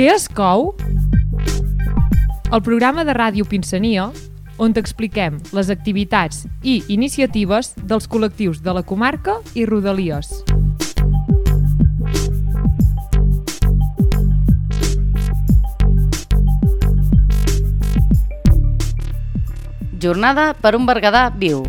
Què es cou? El programa de ràdio Pinsania, on t'expliquem les activitats i iniciatives dels col·lectius de la comarca i Rodalies. Jornada per un Berguedà viu.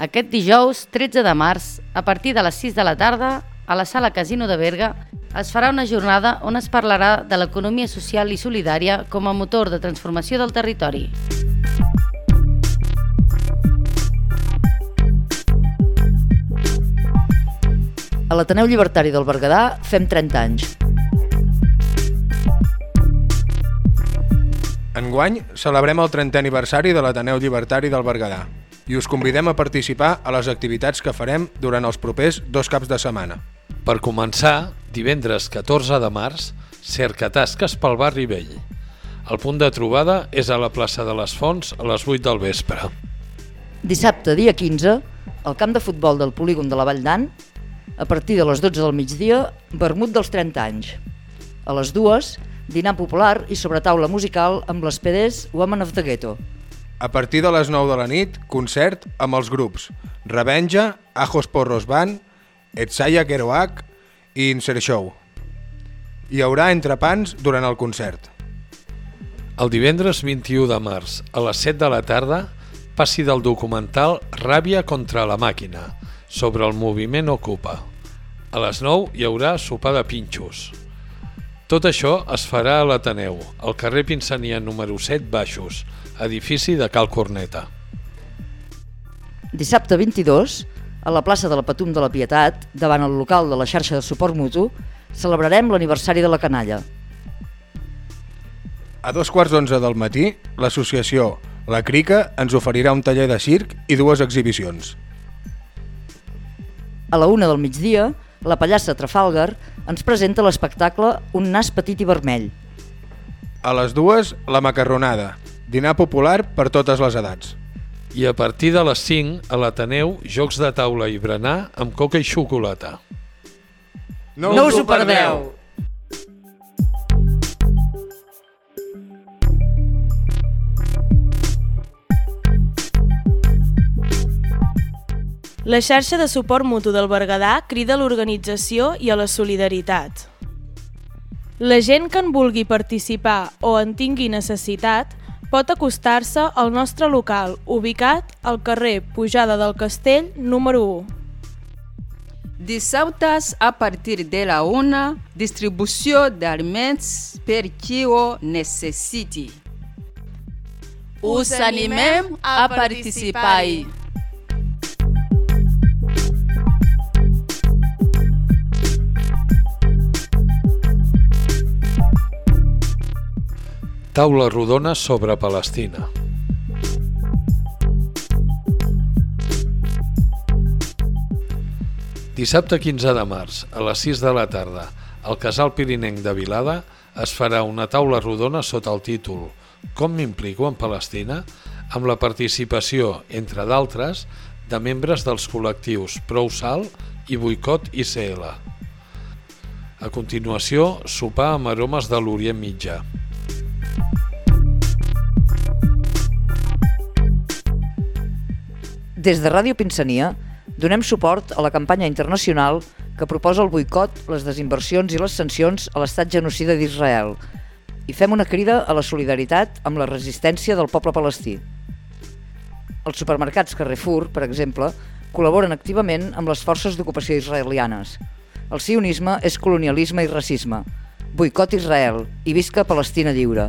Aquest dijous, 13 de març, a partir de les 6 de la tarda, a la sala Casino de Berga, es farà una jornada on es parlarà de l'economia social i solidària com a motor de transformació del territori. A l'Ateneu Llibertari del Berguedà fem 30 anys. Enguany celebrem el 30è aniversari de l'Ateneu Llibertari del Berguedà i us convidem a participar a les activitats que farem durant els propers dos caps de setmana. Per començar, divendres 14 de març, cerca tasques pel barri vell. El punt de trobada és a la plaça de les Fonts a les 8 del vespre. Dissabte, dia 15, al camp de futbol del polígon de la Vall d'An, a partir de les 12 del migdia, vermut dels 30 anys. A les dues, dinar popular i sobretaula musical amb les PDs Women of the Ghetto. A partir de les 9 de la nit, concert amb els grups Revenja, Ajos Porros Band, Etsaya Kerouac i Insert Show. Hi haurà entrepans durant el concert. El divendres 21 de març, a les 7 de la tarda, passi del documental Ràbia contra la màquina, sobre el moviment Ocupa. A les 9 hi haurà sopar de pinxos. Tot això es farà a l'Ateneu, al carrer Pinsania número 7 Baixos, edifici de Cal Corneta. Dissabte 22, a la plaça de la Patum de la Pietat, davant el local de la xarxa de suport mutu, celebrarem l'aniversari de la canalla. A dos quarts d'onze del matí, l'associació La Crica ens oferirà un taller de circ i dues exhibicions. A la una del migdia, la pallassa Trafalgar ens presenta l'espectacle Un nas petit i vermell. A les dues, la macarronada, dinar popular per totes les edats. I a partir de les 5, a l'Ateneu, jocs de taula i berenar amb coca i xocolata. No us ho perdeu! La xarxa de suport mutu del Berguedà crida a l'organització i a la solidaritat. La gent que en vulgui participar o en tingui necessitat pot acostar-se al nostre local, ubicat al carrer Pujada del Castell, número 1. Dissabtes, a partir de la una, distribució d'aliments per qui ho necessiti. Us animem a participar-hi. Taula rodona sobre Palestina. Dissabte 15 de març, a les 6 de la tarda, al Casal Pirinenc de Vilada es farà una taula rodona sota el títol Com m'implico en Palestina? amb la participació, entre d'altres, de membres dels col·lectius Prou Sal i Boicot ICL. A continuació, sopar amb aromes de l'Orient Mitjà. Des de Ràdio Pinsania donem suport a la campanya internacional que proposa el boicot, les desinversions i les sancions a l'estat genocida d'Israel i fem una crida a la solidaritat amb la resistència del poble palestí. Els supermercats Carrefour, per exemple, col·laboren activament amb les forces d'ocupació israelianes. El sionisme és colonialisme i racisme. Boicot Israel i visca Palestina lliure.